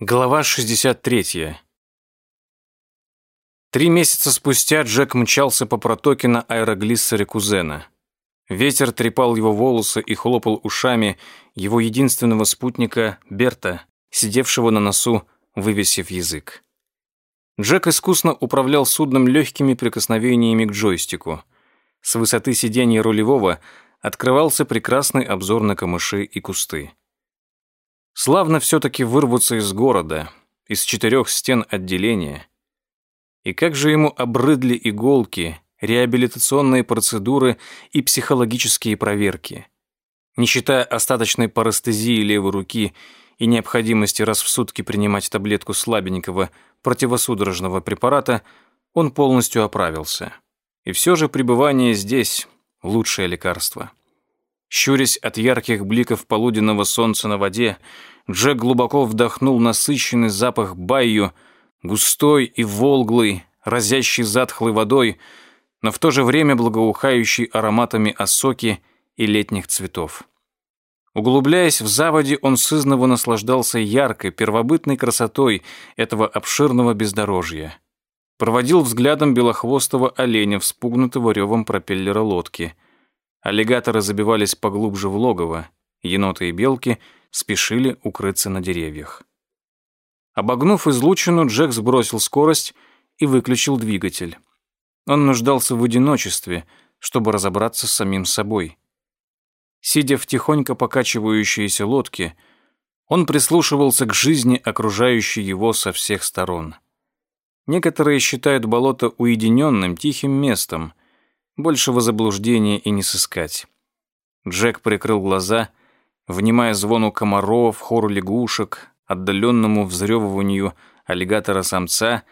Глава 63. Три месяца спустя Джек мчался по протоке на аэроглиссере кузена. Ветер трепал его волосы и хлопал ушами его единственного спутника Берта, сидевшего на носу, вывесив язык. Джек искусно управлял судном легкими прикосновениями к джойстику. С высоты сиденья рулевого открывался прекрасный обзор на камыши и кусты. Славно все-таки вырваться из города, из четырех стен отделения. И как же ему обрыдли иголки, реабилитационные процедуры и психологические проверки. Не считая остаточной парестезии левой руки и необходимости раз в сутки принимать таблетку слабенького противосудорожного препарата, он полностью оправился. И все же пребывание здесь – лучшее лекарство. Щурясь от ярких бликов полуденного солнца на воде, Джек глубоко вдохнул насыщенный запах байю, густой и волглый, разящий затхлой водой, но в то же время благоухающий ароматами осоки и летних цветов. Углубляясь в заводе, он сызново наслаждался яркой, первобытной красотой этого обширного бездорожья. Проводил взглядом белохвостого оленя, вспугнутого ревом пропеллера лодки. Аллигаторы забивались поглубже в логово, еноты и белки спешили укрыться на деревьях. Обогнув излучину, Джек сбросил скорость и выключил двигатель. Он нуждался в одиночестве, чтобы разобраться с самим собой. Сидя в тихонько покачивающейся лодке, он прислушивался к жизни, окружающей его со всех сторон. Некоторые считают болото уединенным, тихим местом. Большего заблуждения и не сыскать. Джек прикрыл глаза, внимая звону комаров, хору лягушек, отдаленному взрёвыванию аллигатора-самца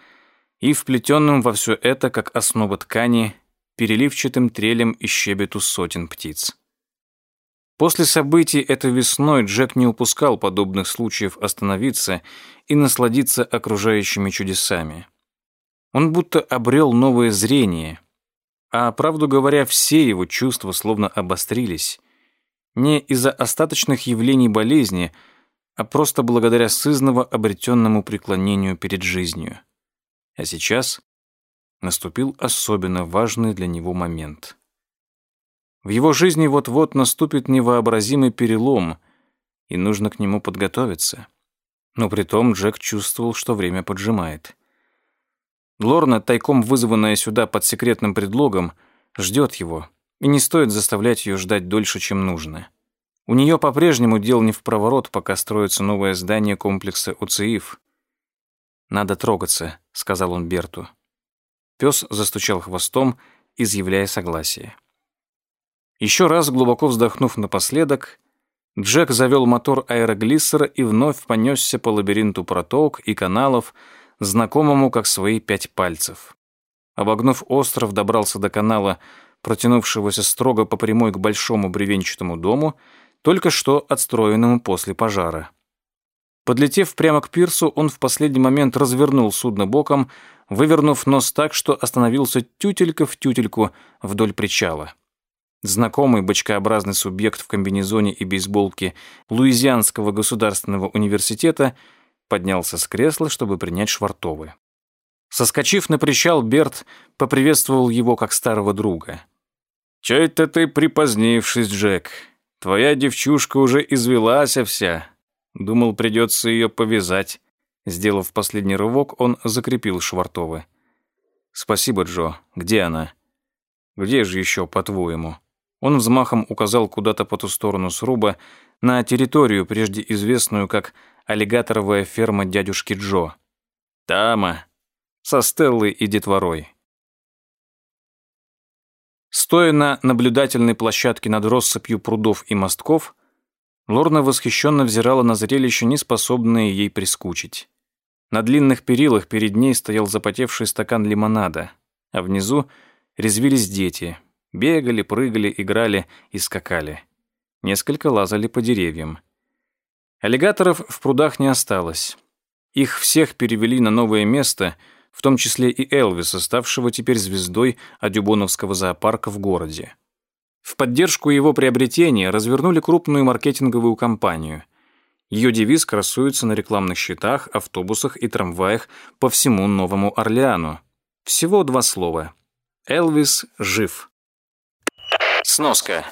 и вплетенным во все это, как основа ткани, переливчатым трелем и щебету сотен птиц. После событий этой весной Джек не упускал подобных случаев остановиться и насладиться окружающими чудесами. Он будто обрел новое зрение, а, правду говоря, все его чувства словно обострились. Не из-за остаточных явлений болезни, а просто благодаря сызново обретенному преклонению перед жизнью. А сейчас наступил особенно важный для него момент. В его жизни вот-вот наступит невообразимый перелом, и нужно к нему подготовиться. Но при том Джек чувствовал, что время поджимает. Лорна, тайком вызванная сюда под секретным предлогом, ждет его, и не стоит заставлять ее ждать дольше, чем нужно. У нее по-прежнему дел не в проворот, пока строится новое здание комплекса УЦИФ. «Надо трогаться», — сказал он Берту. Пес застучал хвостом, изъявляя согласие. Еще раз глубоко вздохнув напоследок, Джек завел мотор аэроглиссера и вновь понесся по лабиринту проток и каналов, знакомому как свои пять пальцев. Обогнув остров, добрался до канала, протянувшегося строго по прямой к большому бревенчатому дому, только что отстроенному после пожара. Подлетев прямо к пирсу, он в последний момент развернул судно боком, вывернув нос так, что остановился тютелька в тютельку вдоль причала. Знакомый бочкообразный субъект в комбинезоне и бейсболке Луизианского государственного университета – поднялся с кресла, чтобы принять швартовы. Соскочив на причал, Берт поприветствовал его как старого друга. «Чё это ты припозднившись, Джек? Твоя девчушка уже извелась вся. Думал, придется ее повязать». Сделав последний рывок, он закрепил швартовы. «Спасибо, Джо. Где она?» «Где же еще, по-твоему?» Он взмахом указал куда-то по ту сторону сруба на территорию, прежде известную как аллигаторовая ферма дядюшки Джо. Тама, со Стеллой и детворой. Стоя на наблюдательной площадке над россыпью прудов и мостков, Лорна восхищенно взирала на зрелище, не способное ей прискучить. На длинных перилах перед ней стоял запотевший стакан лимонада, а внизу резвились дети. Бегали, прыгали, играли и скакали. Несколько лазали по деревьям. Аллигаторов в прудах не осталось. Их всех перевели на новое место, в том числе и Элвиса, ставшего теперь звездой Адюбоновского зоопарка в городе. В поддержку его приобретения развернули крупную маркетинговую кампанию. Ее девиз красуется на рекламных щитах, автобусах и трамваях по всему Новому Орлеану. Всего два слова. Элвис жив. Сноска.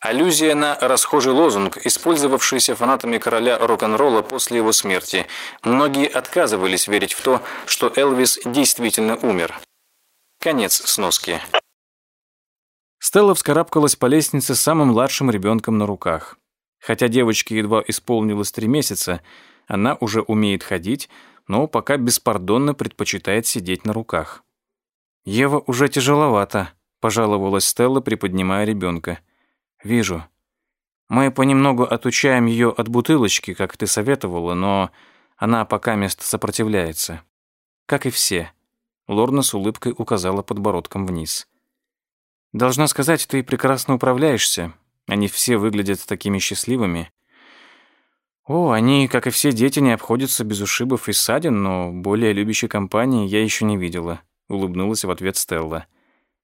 Аллюзия на расхожий лозунг, использовавшийся фанатами короля рок-н-ролла после его смерти. Многие отказывались верить в то, что Элвис действительно умер. Конец сноски. Стелла вскарабкалась по лестнице с самым младшим ребенком на руках. Хотя девочке едва исполнилось три месяца, она уже умеет ходить, но пока беспардонно предпочитает сидеть на руках. «Ева уже тяжеловато», — пожаловалась Стелла, приподнимая ребенка. «Вижу. Мы понемногу отучаем ее от бутылочки, как ты советовала, но она пока мест сопротивляется. Как и все». Лорна с улыбкой указала подбородком вниз. «Должна сказать, ты прекрасно управляешься. Они все выглядят такими счастливыми». «О, они, как и все дети, не обходятся без ушибов и ссадин, но более любящей компании я еще не видела», — улыбнулась в ответ Стелла.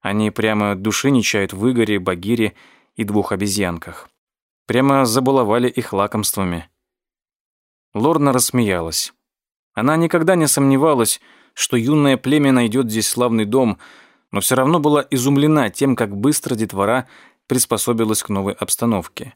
«Они прямо души не чают в Игоре, Багире и двух обезьянках. Прямо забаловали их лакомствами. Лорна рассмеялась. Она никогда не сомневалась, что юное племя найдет здесь славный дом, но все равно была изумлена тем, как быстро детвора приспособилась к новой обстановке.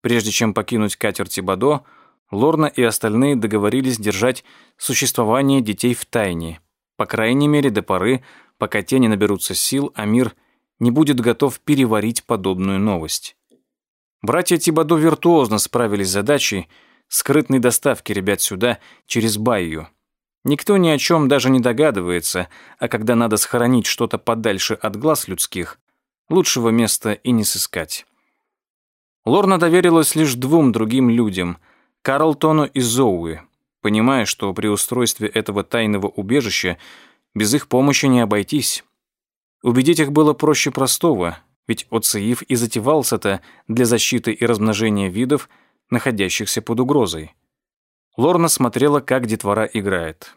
Прежде чем покинуть катер Бадо, Лорна и остальные договорились держать существование детей в тайне, по крайней мере до поры, пока те не наберутся сил, а мир не будет готов переварить подобную новость. Братья Тибадо виртуозно справились с задачей скрытной доставки ребят сюда через Байю. Никто ни о чем даже не догадывается, а когда надо схоронить что-то подальше от глаз людских, лучшего места и не сыскать. Лорна доверилась лишь двум другим людям — Карлтону и Зоуи, понимая, что при устройстве этого тайного убежища без их помощи не обойтись. Убедить их было проще простого, ведь Оцеив и затевался-то для защиты и размножения видов, находящихся под угрозой. Лорна смотрела, как детвора играет.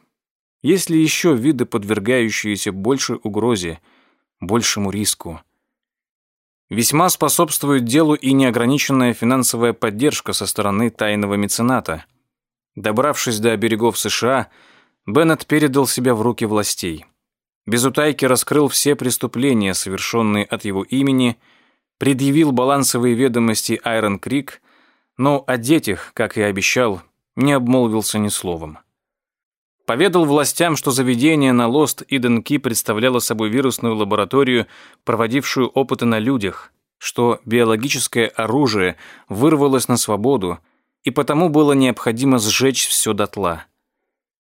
Есть ли еще виды, подвергающиеся большей угрозе, большему риску? Весьма способствует делу и неограниченная финансовая поддержка со стороны тайного мецената. Добравшись до берегов США, Беннет передал себя в руки властей без утайки раскрыл все преступления, совершенные от его имени, предъявил балансовые ведомости Айрон Крик, но о детях, как и обещал, не обмолвился ни словом. Поведал властям, что заведение на Лост Иденки представляло собой вирусную лабораторию, проводившую опыты на людях, что биологическое оружие вырвалось на свободу, и потому было необходимо сжечь все дотла.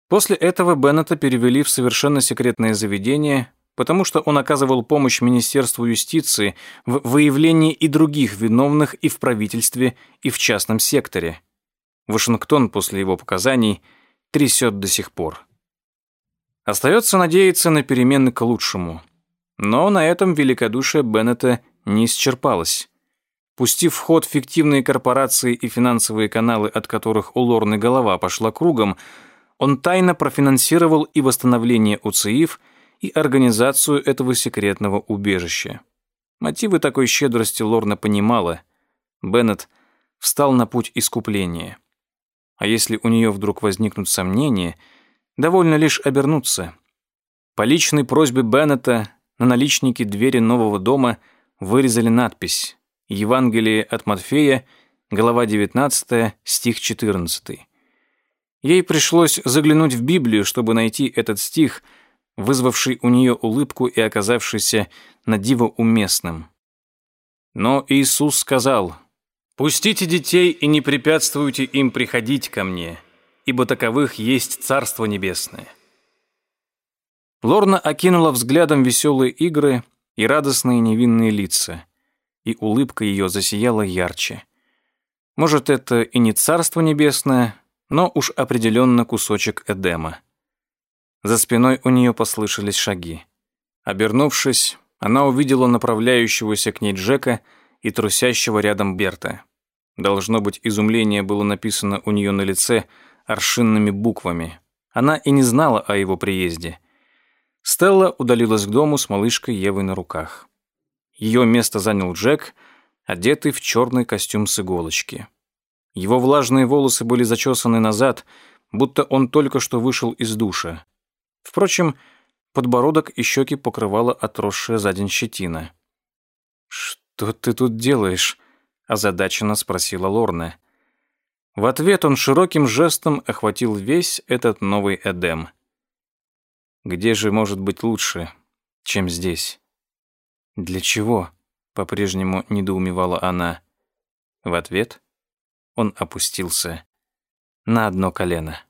После этого Беннета перевели в совершенно секретное заведение, потому что он оказывал помощь Министерству юстиции в выявлении и других виновных и в правительстве, и в частном секторе. Вашингтон после его показаний трясет до сих пор. Остается надеяться на перемены к лучшему. Но на этом великодушие Беннета не исчерпалось. Пустив в ход фиктивные корпорации и финансовые каналы, от которых у Лорны голова пошла кругом, он тайно профинансировал и восстановление УЦИИФ, и организацию этого секретного убежища. Мотивы такой щедрости Лорна понимала. Беннет встал на путь искупления. А если у нее вдруг возникнут сомнения, довольно лишь обернуться. По личной просьбе Беннета на наличнике двери нового дома вырезали надпись «Евангелие от Матфея, глава 19, стих 14». Ей пришлось заглянуть в Библию, чтобы найти этот стих, вызвавший у нее улыбку и оказавшийся на диво уместным. Но Иисус сказал, «Пустите детей и не препятствуйте им приходить ко мне, ибо таковых есть Царство Небесное». Лорна окинула взглядом веселые игры и радостные невинные лица, и улыбка ее засияла ярче. Может, это и не Царство Небесное, но уж определенно кусочек Эдема. За спиной у нее послышались шаги. Обернувшись, она увидела направляющегося к ней Джека и трусящего рядом Берта. Должно быть, изумление было написано у нее на лице аршинными буквами. Она и не знала о его приезде. Стелла удалилась к дому с малышкой Евой на руках. Ее место занял Джек, одетый в черный костюм с иголочки. Его влажные волосы были зачесаны назад, будто он только что вышел из душа. Впрочем, подбородок и щеки покрывала отросшая за день щетина. «Что ты тут делаешь?» – озадаченно спросила Лорна. В ответ он широким жестом охватил весь этот новый Эдем. «Где же может быть лучше, чем здесь?» «Для чего?» – по-прежнему недоумевала она. В ответ он опустился на одно колено.